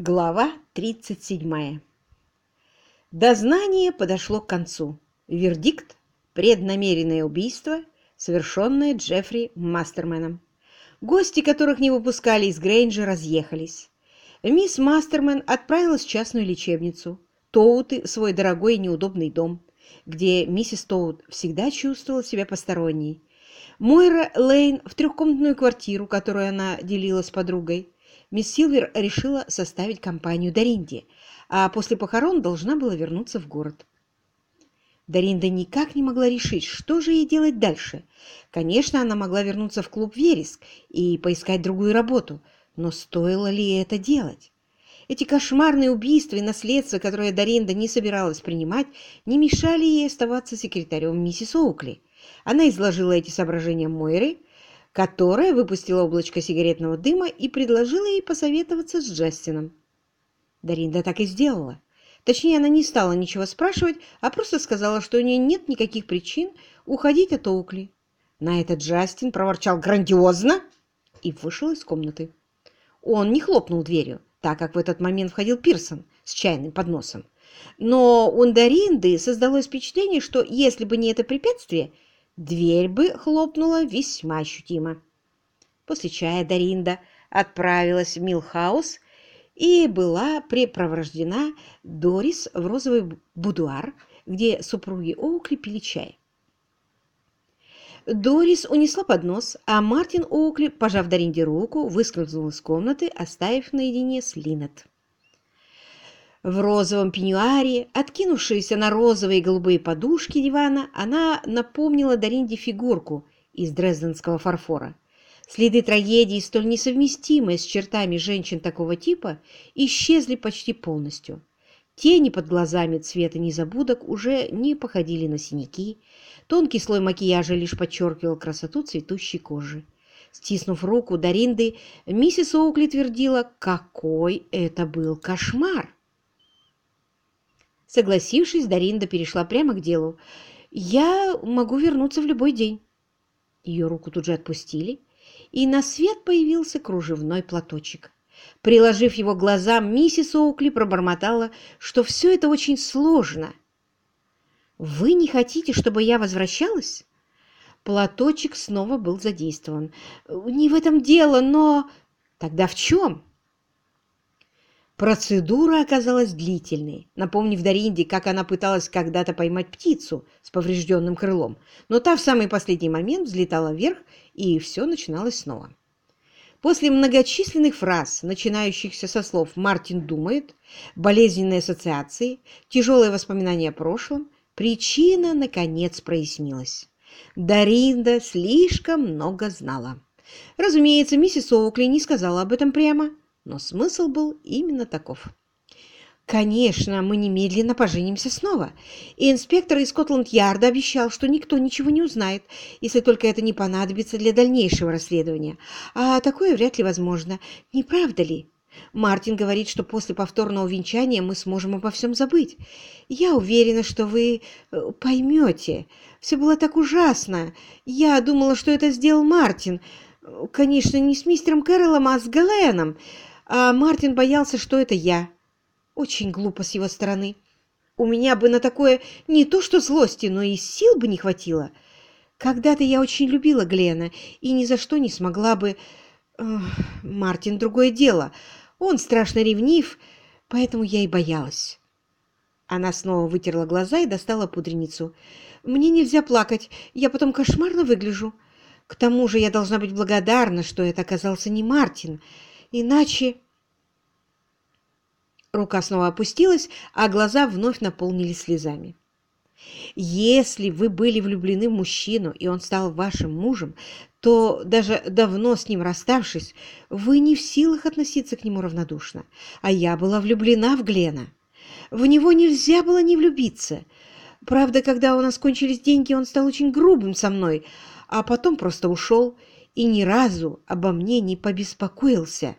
Глава 37. Дознание подошло к концу. Вердикт – преднамеренное убийство, совершенное Джеффри Мастерменом. Гости, которых не выпускали из Грейнджа, разъехались. Мисс Мастермен отправилась в частную лечебницу, Тоуты – свой дорогой и неудобный дом, где миссис Тоут всегда чувствовала себя посторонней. Мойра Лейн в трехкомнатную квартиру, которую она делила с подругой – мисс Силвер решила составить компанию Даринде, а после похорон должна была вернуться в город. Даринда никак не могла решить, что же ей делать дальше. Конечно, она могла вернуться в клуб «Вереск» и поискать другую работу, но стоило ли это делать? Эти кошмарные убийства и наследство, которое Даринда не собиралась принимать, не мешали ей оставаться секретарем миссис Оукли. Она изложила эти соображения Мойре, которая выпустила облачко сигаретного дыма и предложила ей посоветоваться с Джастином. Даринда так и сделала. Точнее, она не стала ничего спрашивать, а просто сказала, что у нее нет никаких причин уходить от Оукли. На это Джастин проворчал грандиозно и вышел из комнаты. Он не хлопнул дверью, так как в этот момент входил Пирсон с чайным подносом. Но у Даринды создалось впечатление, что если бы не это препятствие, дверь бы хлопнула весьма ощутимо. После чая Даринда отправилась в Милхаус и была препровождена Дорис в розовый будуар, где супруги Оукли пили чай. Дорис унесла поднос, а Мартин Оукли, пожав Даринде руку, выскользнул из комнаты, оставив наедине с Линнет. В розовом пеньюаре, откинувшаяся на розовые и голубые подушки дивана, она напомнила Даринде фигурку из дрезденского фарфора. Следы трагедии, столь несовместимые с чертами женщин такого типа, исчезли почти полностью. Тени под глазами цвета незабудок уже не походили на синяки. Тонкий слой макияжа лишь подчеркивал красоту цветущей кожи. Стиснув руку Даринды, миссис Оукли твердила, какой это был кошмар. Согласившись, Даринда перешла прямо к делу. «Я могу вернуться в любой день». Ее руку тут же отпустили, и на свет появился кружевной платочек. Приложив его глазам, миссис Оукли пробормотала, что все это очень сложно. «Вы не хотите, чтобы я возвращалась?» Платочек снова был задействован. «Не в этом дело, но...» «Тогда в чем?» Процедура оказалась длительной, напомнив Даринде, как она пыталась когда-то поймать птицу с поврежденным крылом, но та в самый последний момент взлетала вверх, и все начиналось снова. После многочисленных фраз, начинающихся со слов «Мартин думает», «болезненные ассоциации», «тяжелые воспоминания о прошлом», причина, наконец, прояснилась. Даринда слишком много знала. Разумеется, миссис Оукли не сказала об этом прямо, но смысл был именно таков. Конечно, мы немедленно поженимся снова. И инспектор из Скотланд-Ярда обещал, что никто ничего не узнает, если только это не понадобится для дальнейшего расследования. А такое вряд ли возможно. Не правда ли? Мартин говорит, что после повторного венчания мы сможем обо всем забыть. Я уверена, что вы э, поймете. Все было так ужасно. Я думала, что это сделал Мартин. Конечно, не с мистером Кэрролом, а с Галеном а Мартин боялся, что это я. Очень глупо с его стороны. У меня бы на такое не то что злости, но и сил бы не хватило. Когда-то я очень любила Глена и ни за что не смогла бы... Эх, Мартин другое дело. Он страшно ревнив, поэтому я и боялась. Она снова вытерла глаза и достала пудреницу. «Мне нельзя плакать, я потом кошмарно выгляжу. К тому же я должна быть благодарна, что это оказался не Мартин». Иначе... Рука снова опустилась, а глаза вновь наполнились слезами. Если вы были влюблены в мужчину, и он стал вашим мужем, то, даже давно с ним расставшись, вы не в силах относиться к нему равнодушно. А я была влюблена в Глена. В него нельзя было не влюбиться. Правда, когда у нас кончились деньги, он стал очень грубым со мной, а потом просто ушел и ни разу обо мне не побеспокоился,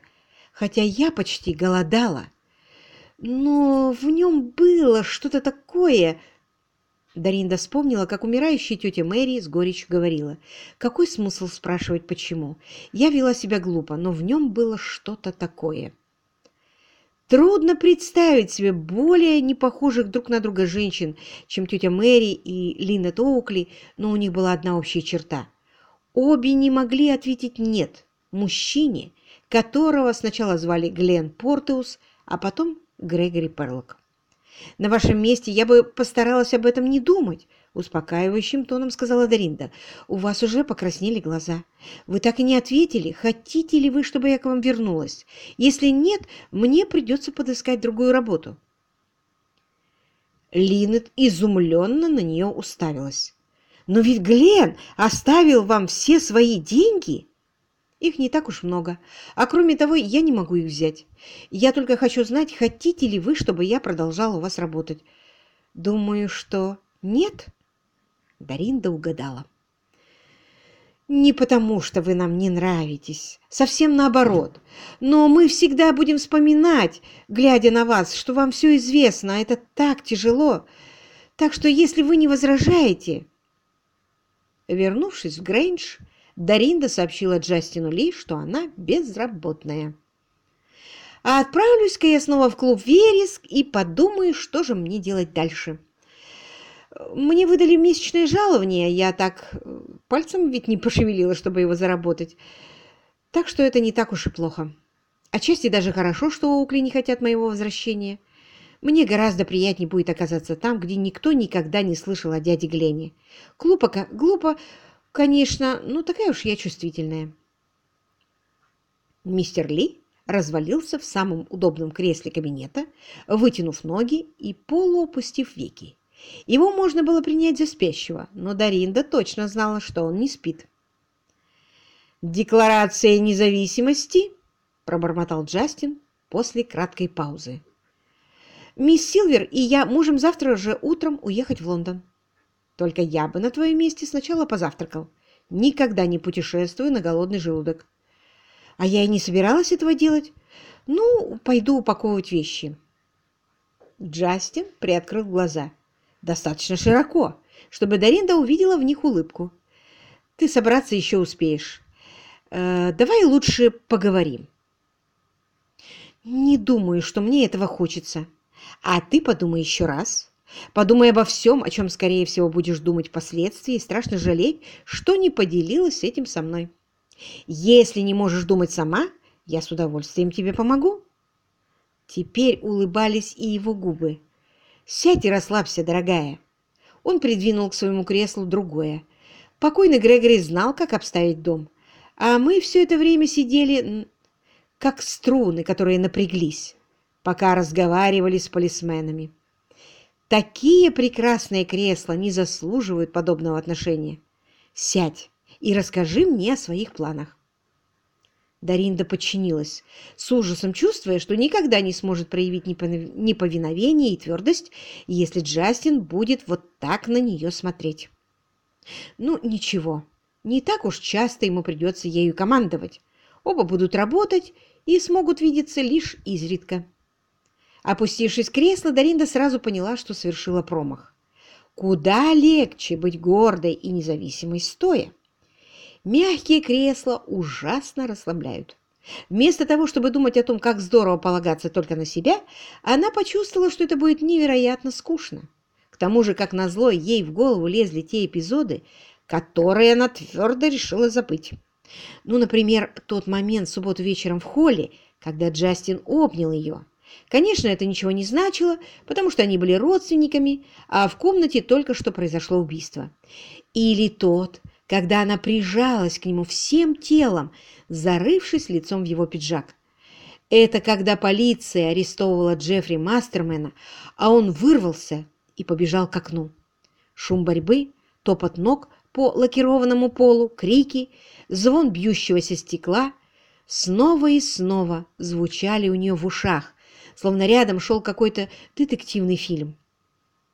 хотя я почти голодала. Но в нем было что-то такое... Даринда вспомнила, как умирающая тетя Мэри с горечью говорила. Какой смысл спрашивать, почему? Я вела себя глупо, но в нем было что-то такое. Трудно представить себе более непохожих друг на друга женщин, чем тетя Мэри и Лина Тоукли, но у них была одна общая черта. Обе не могли ответить «нет» мужчине, которого сначала звали Глен Портеус, а потом Грегори Перлок. «На вашем месте я бы постаралась об этом не думать», — успокаивающим тоном сказала Даринда. «У вас уже покраснели глаза. Вы так и не ответили, хотите ли вы, чтобы я к вам вернулась. Если нет, мне придется подыскать другую работу». Линет изумленно на нее уставилась. «Но ведь Глен оставил вам все свои деньги!» Их не так уж много. А кроме того, я не могу их взять. Я только хочу знать, хотите ли вы, чтобы я продолжала у вас работать. Думаю, что нет. Даринда угадала. Не потому, что вы нам не нравитесь, совсем наоборот. Но мы всегда будем вспоминать, глядя на вас, что вам все известно, а это так тяжело. Так что, если вы не возражаете... Вернувшись в Грейндж, Даринда сообщила Джастину Ли, что она безработная. А отправлюсь-ка я снова в клуб «Вереск» и подумаю, что же мне делать дальше. Мне выдали месячное жалование, я так пальцем ведь не пошевелила, чтобы его заработать. Так что это не так уж и плохо. Отчасти даже хорошо, что Оукли не хотят моего возвращения. Мне гораздо приятнее будет оказаться там, где никто никогда не слышал о дяде Глене. Глупо, глупо, Конечно, ну такая уж я чувствительная. Мистер Ли развалился в самом удобном кресле кабинета, вытянув ноги и полуопустив веки. Его можно было принять за спящего, но Даринда точно знала, что он не спит. «Декларация независимости?» – пробормотал Джастин после краткой паузы. «Мисс Силвер и я можем завтра же утром уехать в Лондон. Только я бы на твоем месте сначала позавтракал. Никогда не путешествую на голодный желудок. А я и не собиралась этого делать. Ну, пойду упаковывать вещи. Джастин приоткрыл глаза. Достаточно широко, чтобы Даринда увидела в них улыбку. Ты собраться еще успеешь. Э, давай лучше поговорим. Не думаю, что мне этого хочется. А ты подумай еще раз. Подумай обо всем, о чем, скорее всего, будешь думать впоследствии, и страшно жалеть, что не поделилась этим со мной. Если не можешь думать сама, я с удовольствием тебе помогу. Теперь улыбались и его губы. «Сядь и расслабься, дорогая». Он придвинул к своему креслу другое. Покойный Грегори знал, как обставить дом, а мы все это время сидели, как струны, которые напряглись, пока разговаривали с полисменами. Такие прекрасные кресла не заслуживают подобного отношения. Сядь и расскажи мне о своих планах. Даринда подчинилась, с ужасом чувствуя, что никогда не сможет проявить неповиновение и твердость, если Джастин будет вот так на нее смотреть. Ну, ничего, не так уж часто ему придется ею командовать. Оба будут работать и смогут видеться лишь изредка. Опустившись в кресло, Даринда сразу поняла, что совершила промах. Куда легче быть гордой и независимой стоя. Мягкие кресла ужасно расслабляют. Вместо того, чтобы думать о том, как здорово полагаться только на себя, она почувствовала, что это будет невероятно скучно. К тому же, как назло, ей в голову лезли те эпизоды, которые она твердо решила забыть. Ну, например, тот момент в субботу вечером в холле, когда Джастин обнял ее, Конечно, это ничего не значило, потому что они были родственниками, а в комнате только что произошло убийство. Или тот, когда она прижалась к нему всем телом, зарывшись лицом в его пиджак. Это когда полиция арестовывала Джеффри Мастермена, а он вырвался и побежал к окну. Шум борьбы, топот ног по лакированному полу, крики, звон бьющегося стекла снова и снова звучали у нее в ушах, словно рядом шел какой-то детективный фильм.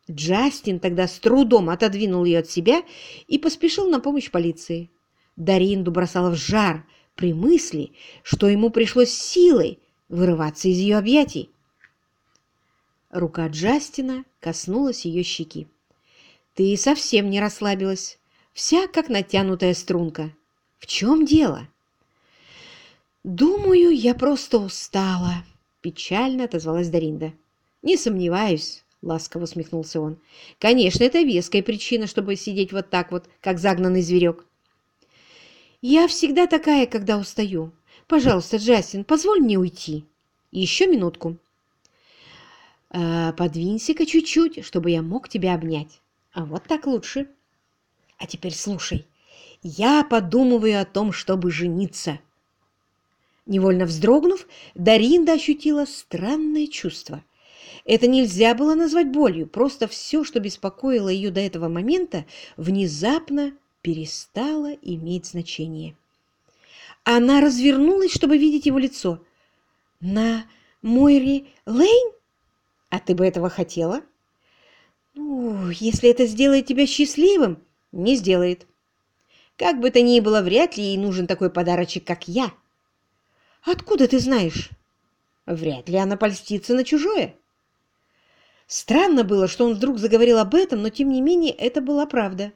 Джастин тогда с трудом отодвинул ее от себя и поспешил на помощь полиции. Даринду бросала в жар при мысли, что ему пришлось силой вырываться из ее объятий. Рука Джастина коснулась ее щеки. «Ты совсем не расслабилась, вся как натянутая струнка. В чем дело?» «Думаю, я просто устала», печально отозвалась Даринда. «Не сомневаюсь», — ласково усмехнулся он. «Конечно, это веская причина, чтобы сидеть вот так вот, как загнанный зверек». «Я всегда такая, когда устаю. Пожалуйста, Джастин, позволь мне уйти. Еще минутку». «Э, «Подвинься-ка чуть-чуть, чтобы я мог тебя обнять. А вот так лучше». «А теперь слушай. Я подумываю о том, чтобы жениться». Невольно вздрогнув, Даринда ощутила странное чувство. Это нельзя было назвать болью, просто все, что беспокоило ее до этого момента, внезапно перестало иметь значение. Она развернулась, чтобы видеть его лицо. «На Мойри Лейн? А ты бы этого хотела?» «Ну, если это сделает тебя счастливым, не сделает. Как бы то ни было, вряд ли ей нужен такой подарочек, как я». «Откуда ты знаешь?» «Вряд ли она польстится на чужое». Странно было, что он вдруг заговорил об этом, но тем не менее это была правда.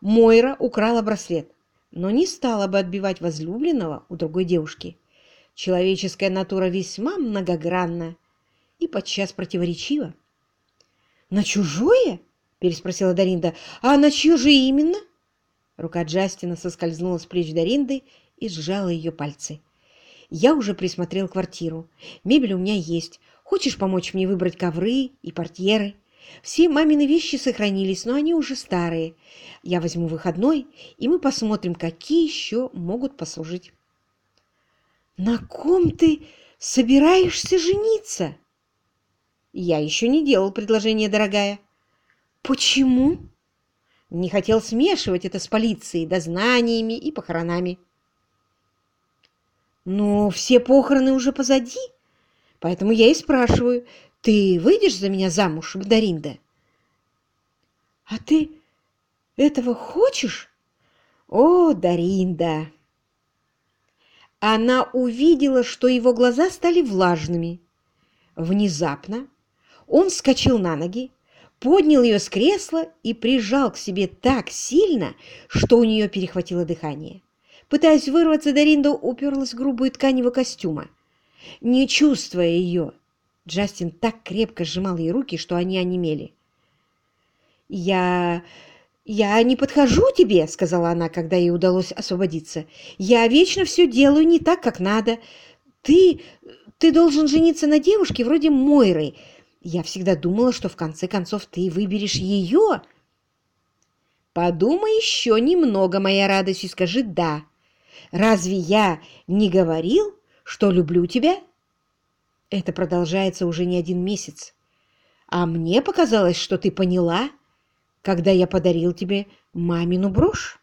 Мойра украла браслет, но не стала бы отбивать возлюбленного у другой девушки. Человеческая натура весьма многогранна и подчас противоречива. «На чужое?» – переспросила Даринда. «А на чье же именно?» Рука Джастина соскользнула с плеч Даринды и сжала ее пальцы. Я уже присмотрел квартиру. Мебель у меня есть. Хочешь помочь мне выбрать ковры и портьеры? Все мамины вещи сохранились, но они уже старые. Я возьму выходной, и мы посмотрим, какие еще могут послужить. На ком ты собираешься жениться? Я еще не делал предложение, дорогая. Почему? Не хотел смешивать это с полицией, дознаниями и похоронами. Но все похороны уже позади, поэтому я и спрашиваю, ты выйдешь за меня замуж, Даринда? А ты этого хочешь? О, Даринда! Она увидела, что его глаза стали влажными. Внезапно он вскочил на ноги, поднял ее с кресла и прижал к себе так сильно, что у нее перехватило дыхание. Пытаясь вырваться, Даринда уперлась в грубую ткань его костюма. Не чувствуя ее, Джастин так крепко сжимал ей руки, что они онемели. «Я... я не подхожу тебе», — сказала она, когда ей удалось освободиться. «Я вечно все делаю не так, как надо. Ты... ты должен жениться на девушке вроде Мойры. Я всегда думала, что в конце концов ты выберешь ее». «Подумай еще немного, моя радость, и скажи «да». Разве я не говорил, что люблю тебя? Это продолжается уже не один месяц. А мне показалось, что ты поняла, когда я подарил тебе мамину брошь.